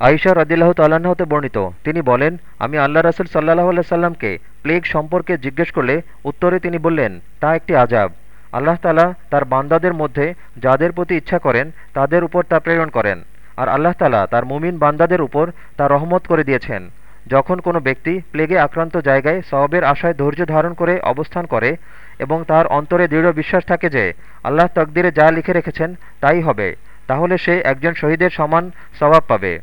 আইসা রদিল্লাহ তাল্লাহ্ন হতে বর্ণিত। তিনি বলেন, আমি আল্লাহ রাসুল সাল্লাহ আল্লাহ সাল্লামকে প্লেগ সম্পর্কে জিজ্ঞেস করলে উত্তরে তিনি বললেন, তা একটি আজাব আল্লাহ তালা তার বান্দাদের মধ্যে যাদের প্রতি ইচ্ছা করেন, তাদের উপর তা প্রেরণ করেন। আর আল্লাহ তালা তার মুমিন বান্দাদের উপর তা রহমত করে দিয়েছেন। যখন কোনো ব্যক্তি প্লেগে আক্রান্ত জায়গায় সবের আশায় ধৈর্য ধারণ করে অবস্থান করে এবং তার অন্তরে দৃঢ় বিশ্বাস থাকে যে আল্লাহ তকদিরে যা লিখে রেখেছেন, তাই হবে, তাহলে সে একজন শহীদের সমান স্বভাব পাবে।